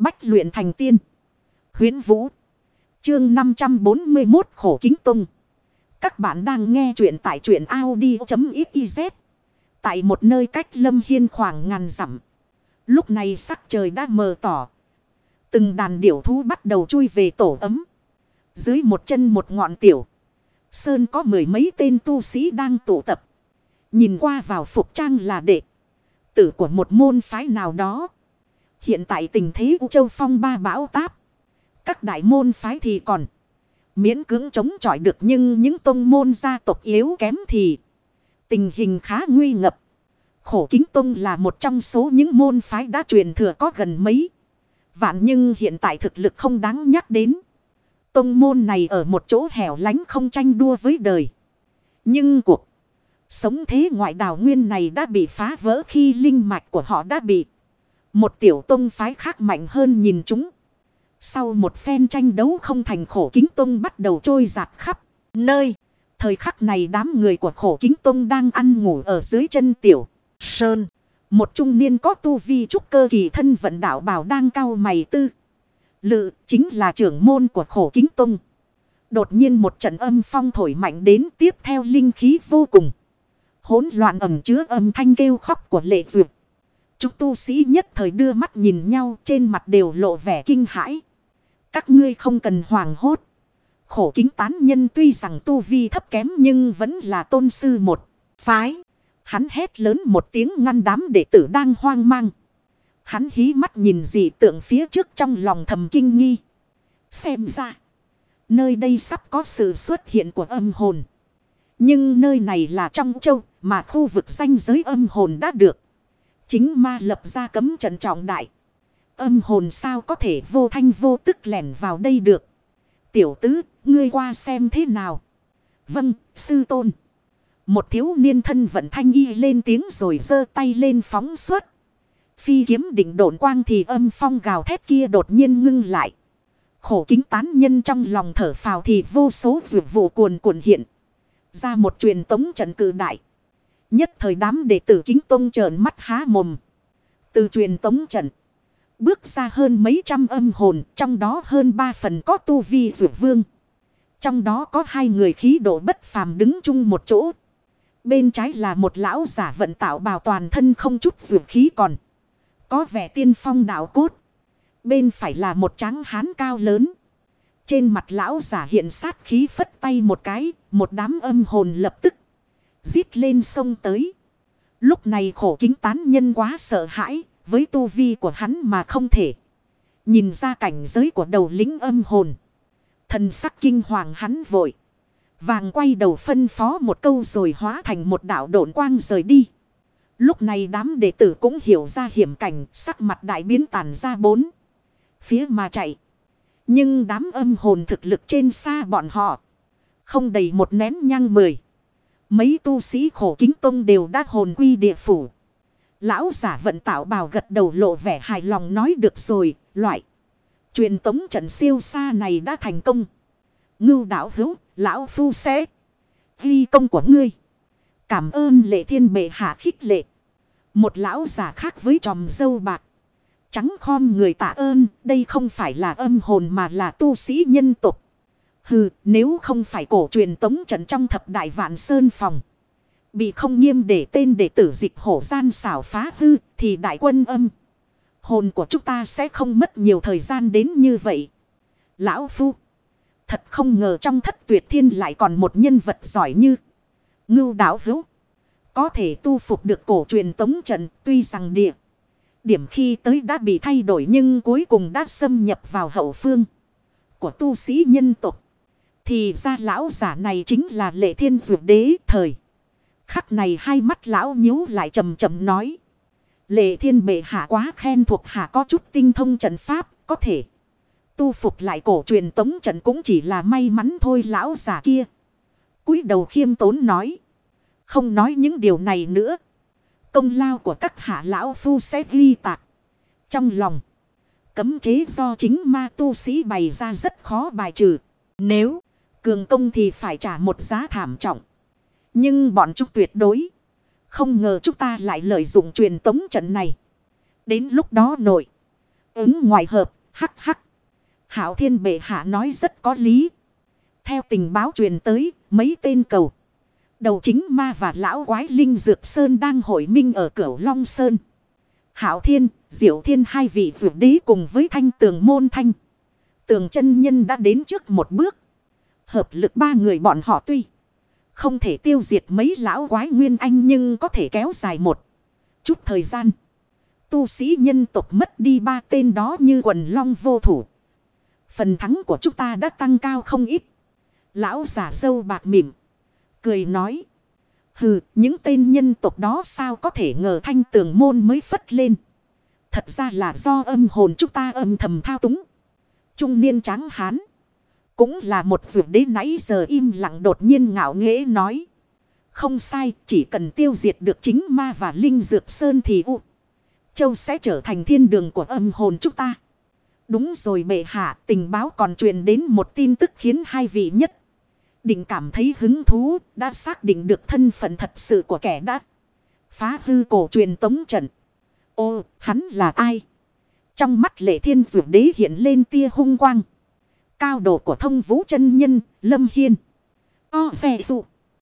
Bách luyện thành tiên. Huyến Vũ. Chương 541 Khổ Kính Tông. Các bạn đang nghe truyện tại truyện Audi.xyz. Tại một nơi cách Lâm Hiên khoảng ngàn dặm. Lúc này sắc trời đã mờ tỏ. Từng đàn điểu thú bắt đầu chui về tổ ấm. Dưới một chân một ngọn tiểu. Sơn có mười mấy tên tu sĩ đang tụ tập. Nhìn qua vào phục trang là đệ. Tử của một môn phái nào đó. Hiện tại tình thế U Châu Phong ba bão táp. Các đại môn phái thì còn. Miễn cưỡng chống chọi được nhưng những tông môn gia tộc yếu kém thì. Tình hình khá nguy ngập. Khổ kính tông là một trong số những môn phái đã truyền thừa có gần mấy. Vạn nhưng hiện tại thực lực không đáng nhắc đến. Tông môn này ở một chỗ hẻo lánh không tranh đua với đời. Nhưng cuộc sống thế ngoại đảo nguyên này đã bị phá vỡ khi linh mạch của họ đã bị một tiểu tông phái khác mạnh hơn nhìn chúng. Sau một phen tranh đấu không thành khổ kính tông bắt đầu trôi giạt khắp nơi. Thời khắc này đám người của khổ kính tông đang ăn ngủ ở dưới chân tiểu. Sơn. Một trung niên có tu vi trúc cơ kỳ thân vận đạo bảo đang cao mày tư. Lự chính là trưởng môn của khổ kính tông. Đột nhiên một trận âm phong thổi mạnh đến tiếp theo linh khí vô cùng. Hỗn loạn ẩm chứa âm thanh kêu khóc của lệ duyệt. Chúng tu sĩ nhất thời đưa mắt nhìn nhau, trên mặt đều lộ vẻ kinh hãi. Các ngươi không cần hoàng hốt. Khổ kính tán nhân tuy rằng tu vi thấp kém nhưng vẫn là tôn sư một phái. Hắn hét lớn một tiếng ngăn đám đệ tử đang hoang mang. Hắn hí mắt nhìn dị tượng phía trước trong lòng thầm kinh nghi. Xem ra. Nơi đây sắp có sự xuất hiện của âm hồn. Nhưng nơi này là trong châu mà khu vực danh giới âm hồn đã được. Chính ma lập ra cấm trận trọng đại. Âm hồn sao có thể vô thanh vô tức lẻn vào đây được. Tiểu tứ, ngươi qua xem thế nào. Vâng, sư tôn. Một thiếu niên thân vận thanh y lên tiếng rồi giơ tay lên phóng suốt. Phi kiếm định độn quang thì âm phong gào thét kia đột nhiên ngưng lại. Khổ kính tán nhân trong lòng thở phào thì vô số vượt vụ cuồn cuộn hiện. Ra một truyền tống trận cử đại. Nhất thời đám đệ tử kính tông trợn mắt há mồm. Từ truyền tống trận. Bước ra hơn mấy trăm âm hồn. Trong đó hơn ba phần có tu vi rượu vương. Trong đó có hai người khí độ bất phàm đứng chung một chỗ. Bên trái là một lão giả vận tạo bào toàn thân không chút rượu khí còn. Có vẻ tiên phong đạo cốt. Bên phải là một tráng hán cao lớn. Trên mặt lão giả hiện sát khí phất tay một cái. Một đám âm hồn lập tức. Giết lên sông tới. Lúc này khổ kính tán nhân quá sợ hãi. Với tu vi của hắn mà không thể. Nhìn ra cảnh giới của đầu lính âm hồn. Thần sắc kinh hoàng hắn vội. Vàng quay đầu phân phó một câu rồi hóa thành một đạo độn quang rời đi. Lúc này đám đệ tử cũng hiểu ra hiểm cảnh, sắc mặt đại biến tàn ra bốn. Phía mà chạy. Nhưng đám âm hồn thực lực trên xa bọn họ. Không đầy một nén nhang mười. Mấy tu sĩ khổ kính tông đều đã hồn quy địa phủ. Lão giả vận tạo bào gật đầu lộ vẻ hài lòng nói được rồi, loại. Truyền tống trận siêu xa này đã thành công. Ngưu đạo hữu, lão phu sẽ ghi công của ngươi. Cảm ơn lệ thiên bệ hạ khích lệ. Một lão giả khác với tròm dâu bạc. Trắng khom người tạ ơn, đây không phải là âm hồn mà là tu sĩ nhân tục. Hừ, nếu không phải cổ truyền tống trận trong thập đại vạn sơn phòng. Bị không nghiêm để tên đệ tử dịch hổ gian xảo phá hư, thì đại quân âm. Hồn của chúng ta sẽ không mất nhiều thời gian đến như vậy. Lão Phu. Thật không ngờ trong thất tuyệt thiên lại còn một nhân vật giỏi như. Ngưu đảo hữu. Có thể tu phục được cổ truyền tống trận tuy rằng địa. Điểm khi tới đã bị thay đổi nhưng cuối cùng đã xâm nhập vào hậu phương của tu sĩ nhân tục. Thì ra lão giả này chính là lệ thiên dụ đế thời. Khắc này hai mắt lão nhíu lại trầm trầm nói. Lệ thiên bệ hạ quá khen thuộc hạ có chút tinh thông trận pháp, có thể. Tu phục lại cổ truyền tống trận cũng chỉ là may mắn thôi lão giả kia. cúi đầu khiêm tốn nói. Không nói những điều này nữa. Công lao của các hạ lão phu sẽ ghi tạc. Trong lòng. Cấm chế do chính ma tu sĩ bày ra rất khó bài trừ. Nếu cường công thì phải trả một giá thảm trọng. Nhưng bọn chúng tuyệt đối. Không ngờ chúng ta lại lợi dụng truyền tống trận này. Đến lúc đó nội. ứng ngoài hợp, hắc hắc. Hảo thiên bệ hạ nói rất có lý. Theo tình báo truyền tới, mấy tên cầu. Đầu chính ma và lão quái linh dược sơn đang hội minh ở cửa Long Sơn. Hảo thiên, diệu thiên hai vị vượt đế cùng với thanh tường môn thanh. Tường chân nhân đã đến trước một bước. Hợp lực ba người bọn họ tuy không thể tiêu diệt mấy lão quái nguyên anh nhưng có thể kéo dài một chút thời gian. Tu sĩ nhân tộc mất đi ba tên đó như quần long vô thủ. Phần thắng của chúng ta đã tăng cao không ít. Lão giả dâu bạc mỉm. Cười nói. Hừ, những tên nhân tộc đó sao có thể ngờ thanh tường môn mới phất lên. Thật ra là do âm hồn chúng ta âm thầm thao túng. Trung niên trắng hán. Cũng là một vượt đế nãy giờ im lặng đột nhiên ngạo nghễ nói. Không sai, chỉ cần tiêu diệt được chính ma và linh dược sơn thì U. Châu sẽ trở thành thiên đường của âm hồn chúng ta. Đúng rồi bệ hạ, tình báo còn truyền đến một tin tức khiến hai vị nhất. Định cảm thấy hứng thú, đã xác định được thân phận thật sự của kẻ đã phá hư cổ truyền tống trận. Ô, hắn là ai? Trong mắt lệ thiên dụ đế hiện lên tia hung quang. Cao độ của thông vũ chân nhân, lâm hiên. O xe dụ.